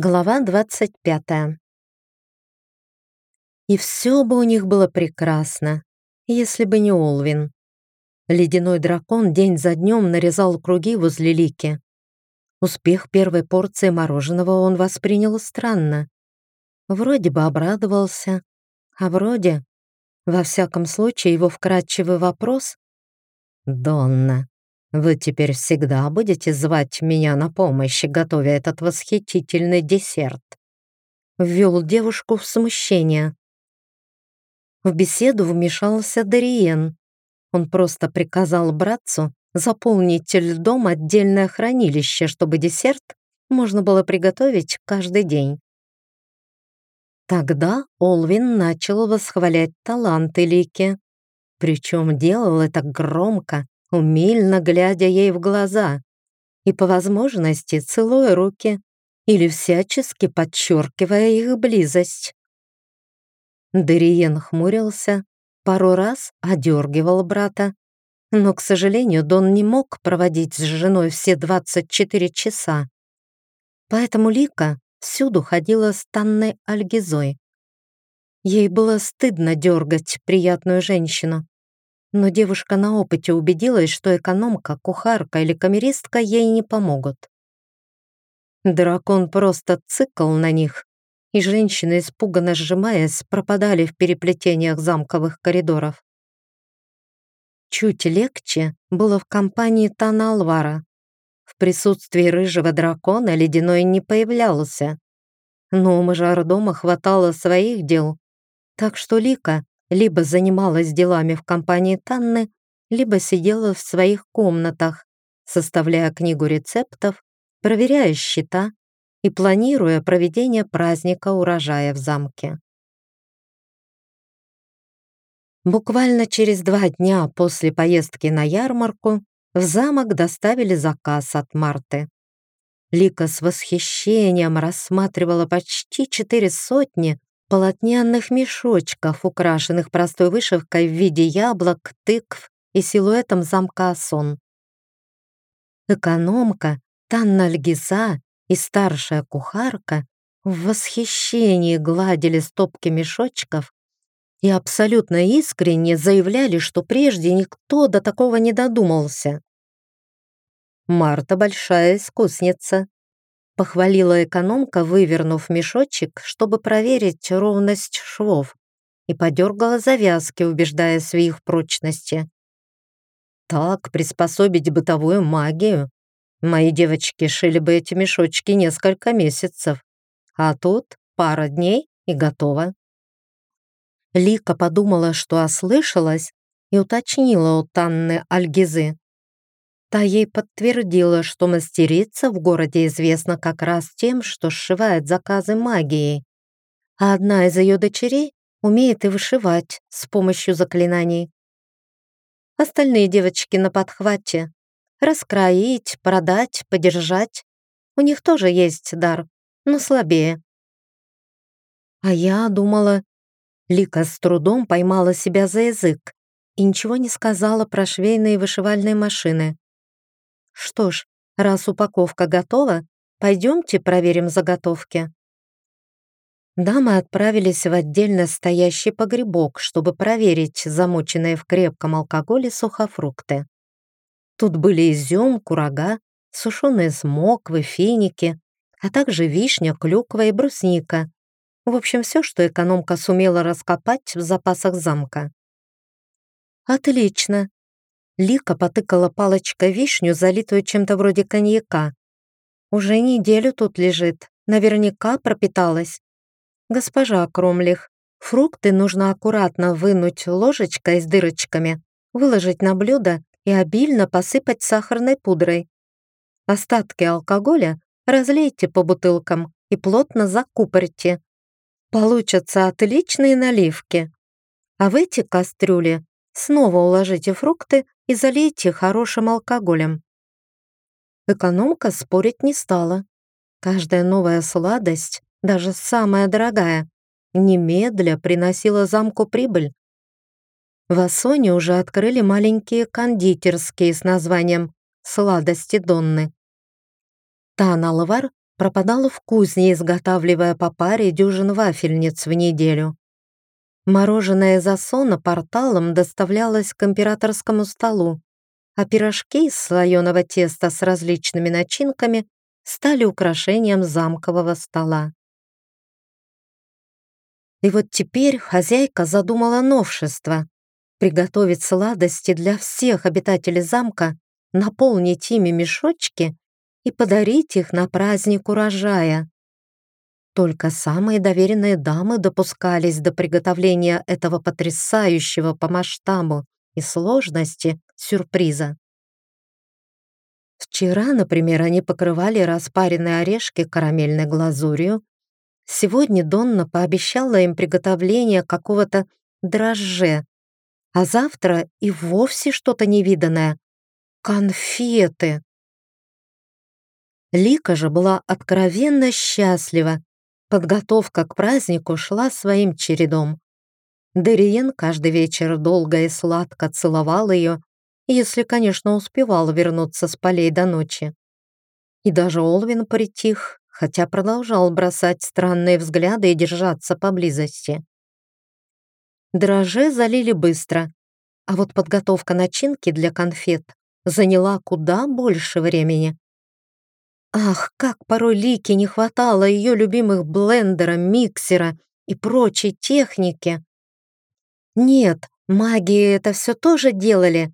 Глава 25. И все бы у них было прекрасно, если бы не Олвин. Ледяной дракон день за днем нарезал круги возле Лики. Успех первой порции мороженого он воспринял странно. Вроде бы обрадовался, а вроде... Во всяком случае, его вкрадчивый вопрос «Донна, вы теперь всегда будете звать меня на помощь, готовя этот восхитительный десерт?» Ввел девушку в смущение. В беседу вмешался Дариен. Он просто приказал братцу заполнить льдом отдельное хранилище, чтобы десерт можно было приготовить каждый день. Тогда Олвин начал восхвалять таланты Лики. Причем делал это громко, умильно глядя ей в глаза и по возможности целуя руки или всячески подчеркивая их близость. Дериен хмурился, пару раз одергивал брата, но, к сожалению, Дон не мог проводить с женой все 24 часа. Поэтому Лика всюду ходила с Танной Альгизой. Ей было стыдно дергать приятную женщину, но девушка на опыте убедилась, что экономка, кухарка или камеристка ей не помогут. Дракон просто цикл на них, и женщины, испуганно сжимаясь, пропадали в переплетениях замковых коридоров. Чуть легче было в компании Тана Алвара. В присутствии рыжего дракона ледяной не появлялся. Но у мажордома хватало своих дел, так что Лика либо занималась делами в компании Танны, либо сидела в своих комнатах, составляя книгу рецептов, проверяя счета и планируя проведение праздника урожая в замке. Буквально через два дня после поездки на ярмарку в замок доставили заказ от Марты. Лика с восхищением рассматривала почти четыре сотни полотняных мешочков, украшенных простой вышивкой в виде яблок, тыкв и силуэтом замка Сон. Экономка, Танна Альгиза и старшая кухарка в восхищении гладили стопки мешочков и абсолютно искренне заявляли, что прежде никто до такого не додумался. Марта большая искусница, Похвалила экономка, вывернув мешочек, чтобы проверить ровность швов, и подергала завязки, убеждаясь в их прочности. Так приспособить бытовую магию. Мои девочки шили бы эти мешочки несколько месяцев, а тут пара дней и готово. Лика подумала, что ослышалась, и уточнила у Танны Альгизы. Та ей подтвердила, что мастерица в городе известна как раз тем, что сшивает заказы магией, а одна из ее дочерей умеет и вышивать с помощью заклинаний. Остальные девочки на подхвате. Раскроить, продать, подержать. У них тоже есть дар, но слабее. А я думала... Лика с трудом поймала себя за язык и ничего не сказала про швейные вышивальные машины. Что ж, раз упаковка готова, пойдемте проверим заготовки. Дамы отправились в отдельно стоящий погребок, чтобы проверить замоченные в крепком алкоголе сухофрукты. Тут были изюм, курага, сушеные смоквы, финики, а также вишня, клюква и брусника. В общем, все, что экономка сумела раскопать в запасах замка. «Отлично!» Лика потыкала палочкой вишню, залитую чем-то вроде коньяка. «Уже неделю тут лежит, наверняка пропиталась. Госпожа Кромлих, фрукты нужно аккуратно вынуть ложечкой с дырочками, выложить на блюдо и обильно посыпать сахарной пудрой. Остатки алкоголя разлейте по бутылкам и плотно закупорьте. Получатся отличные наливки. А в эти кастрюли снова уложите фрукты и залейте хорошим алкоголем. Экономка спорить не стала. Каждая новая сладость, даже самая дорогая, немедля приносила замку прибыль. В Ассоне уже открыли маленькие кондитерские с названием «Сладости Донны». Тан Алвар пропадала в кузне, изготавливая по паре дюжин вафельниц в неделю. Мороженое из асона порталом доставлялось к императорскому столу, а пирожки из слоеного теста с различными начинками стали украшением замкового стола. И вот теперь хозяйка задумала новшество — приготовить сладости для всех обитателей замка, наполнить ими мешочки и подарить их на праздник урожая. Только самые доверенные дамы допускались до приготовления этого потрясающего по масштабу и сложности сюрприза. Вчера, например, они покрывали распаренные орешки карамельной глазурью. Сегодня Донна пообещала им приготовление какого-то дрожже, а завтра и вовсе что-то невиданное — конфеты. Лика же была откровенно счастлива. Подготовка к празднику шла своим чередом. Дериен каждый вечер долго и сладко целовал ее, если, конечно, успевал вернуться с полей до ночи. И даже Олвин притих, хотя продолжал бросать странные взгляды и держаться поблизости. Дрожжи залили быстро, а вот подготовка начинки для конфет заняла куда больше времени. Ах, как порой Лике не хватало ее любимых блендера, миксера и прочей техники. Нет, магии это все тоже делали,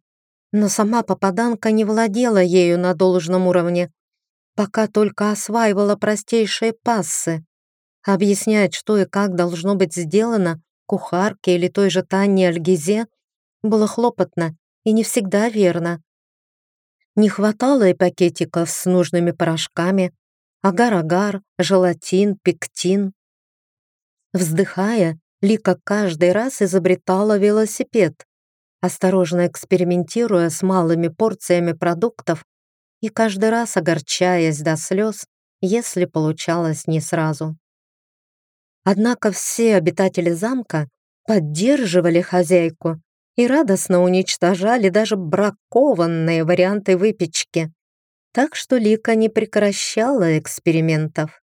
но сама попаданка не владела ею на должном уровне, пока только осваивала простейшие пассы. Объяснять, что и как должно быть сделано кухарке или той же Танне Альгизе, было хлопотно и не всегда верно. Не хватало и пакетиков с нужными порошками, агар-агар, желатин, пектин. Вздыхая, Лика каждый раз изобретала велосипед, осторожно экспериментируя с малыми порциями продуктов и каждый раз огорчаясь до слез, если получалось не сразу. Однако все обитатели замка поддерживали хозяйку и радостно уничтожали даже бракованные варианты выпечки, так что Лика не прекращала экспериментов.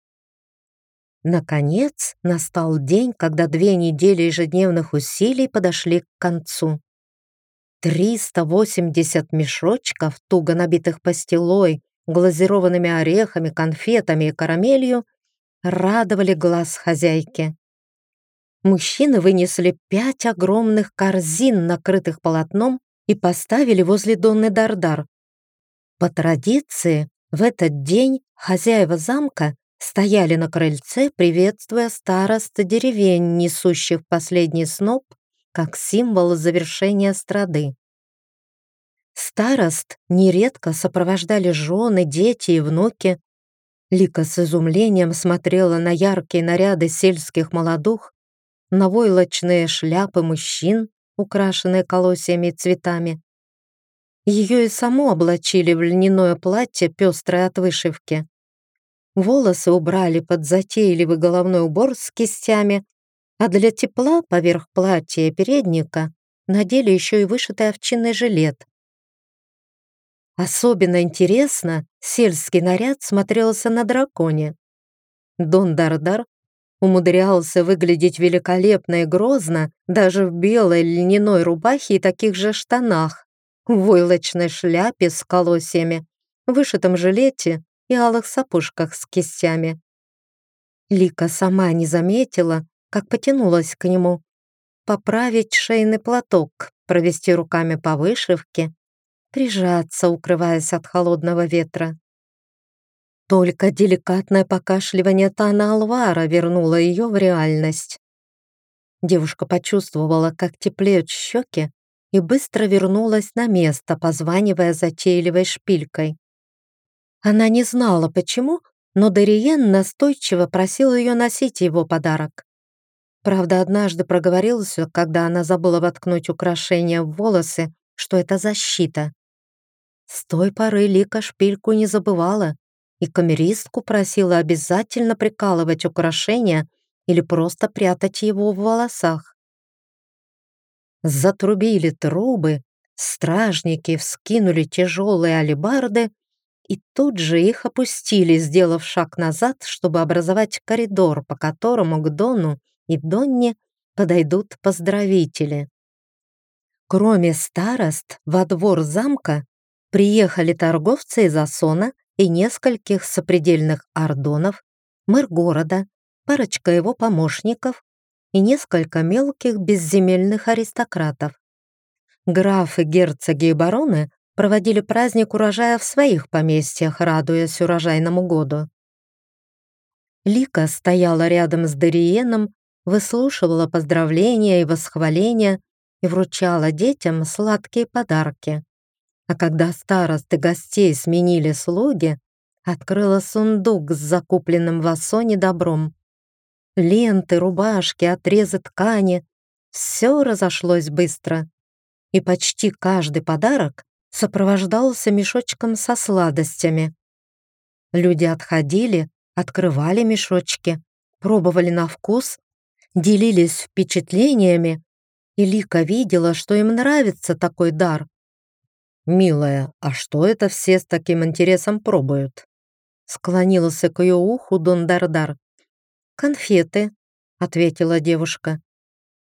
Наконец, настал день, когда две недели ежедневных усилий подошли к концу. 380 мешочков, туго набитых пастилой, глазированными орехами, конфетами и карамелью, радовали глаз хозяйки. Мужчины вынесли пять огромных корзин, накрытых полотном, и поставили возле Донны Дардар. По традиции, в этот день хозяева замка стояли на крыльце, приветствуя староста деревень, несущих последний сноп, как символ завершения страды. Старост нередко сопровождали жены, дети и внуки. Лика с изумлением смотрела на яркие наряды сельских молодух, на войлочные шляпы мужчин, украшенные колосьями и цветами. Ее и саму облачили в льняное платье, пестрое от вышивки. Волосы убрали под затейливый головной убор с кистями, а для тепла поверх платья и передника надели еще и вышитый овчинный жилет. Особенно интересно сельский наряд смотрелся на драконе. Дон Дардар умудрялся выглядеть великолепно и грозно даже в белой льняной рубахе и таких же штанах, в войлочной шляпе с колосьями, вышитом жилете и алых сапожках с кистями. Лика сама не заметила, как потянулась к нему. Поправить шейный платок, провести руками по вышивке, прижаться, укрываясь от холодного ветра. Только деликатное покашливание Тана Алвара вернуло ее в реальность. Девушка почувствовала, как теплеют щеки, и быстро вернулась на место, позванивая затейливой шпилькой. Она не знала, почему, но Дариен настойчиво просил ее носить его подарок. Правда, однажды проговорился, когда она забыла воткнуть украшение в волосы, что это защита. С той поры Лика шпильку не забывала и камеристку просила обязательно прикалывать украшения или просто прятать его в волосах. Затрубили трубы, стражники вскинули тяжелые алебарды, и тут же их опустили, сделав шаг назад, чтобы образовать коридор, по которому к Дону и Донне подойдут поздравители. Кроме старост, во двор замка приехали торговцы из Асона и нескольких сопредельных ордонов, мэр города, парочка его помощников и несколько мелких безземельных аристократов. Графы, герцоги и бароны проводили праздник урожая в своих поместьях, радуясь урожайному году. Лика стояла рядом с Дариеном, выслушивала поздравления и восхваления и вручала детям сладкие подарки. А когда старосты гостей сменили слуги, открыла сундук с закупленным в Ассоне добром. Ленты, рубашки, отрезы ткани — все разошлось быстро. И почти каждый подарок сопровождался мешочком со сладостями. Люди отходили, открывали мешочки, пробовали на вкус, делились впечатлениями, и Лика видела, что им нравится такой дар. «Милая, а что это все с таким интересом пробуют?» Склонился к ее уху Дон Дардар. «Конфеты», — ответила девушка.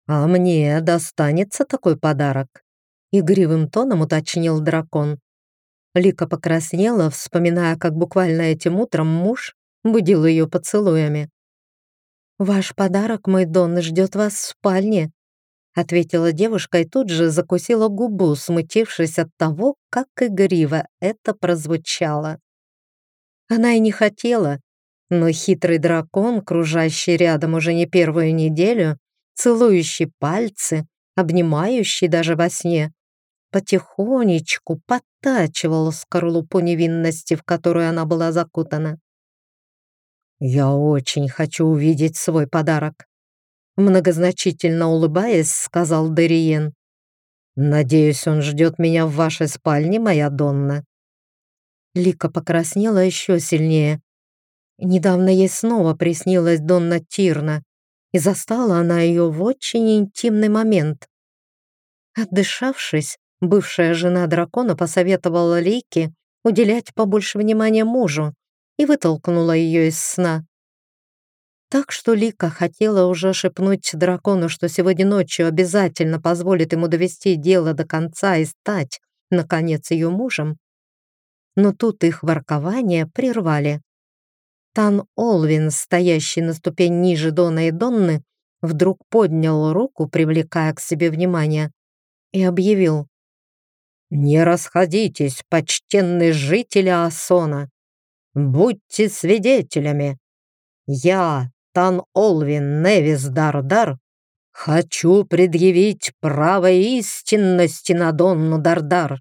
«А мне достанется такой подарок?» Игривым тоном уточнил дракон. Лика покраснела, вспоминая, как буквально этим утром муж будил ее поцелуями. «Ваш подарок, мой Дон, ждет вас в спальне», ответила девушка и тут же закусила губу, смутившись от того, как игриво это прозвучало. Она и не хотела, но хитрый дракон, кружащий рядом уже не первую неделю, целующий пальцы, обнимающий даже во сне, потихонечку подтачивал скорлупу невинности, в которую она была закутана. «Я очень хочу увидеть свой подарок», Многозначительно улыбаясь, сказал Дериен. «Надеюсь, он ждет меня в вашей спальне, моя Донна». Лика покраснела еще сильнее. Недавно ей снова приснилась Донна Тирна, и застала она ее в очень интимный момент. Отдышавшись, бывшая жена дракона посоветовала Лике уделять побольше внимания мужу и вытолкнула ее из сна. Так что Лика хотела уже шепнуть дракону, что сегодня ночью обязательно позволит ему довести дело до конца и стать, наконец, ее мужем. Но тут их воркование прервали. Тан Олвин, стоящий на ступень ниже Дона и Донны, вдруг поднял руку, привлекая к себе внимание, и объявил. «Не расходитесь, почтенные жители Асона! Будьте свидетелями! Я, Тан Олвин Невис Дардар, хочу предъявить право истинности на Донну Дардар.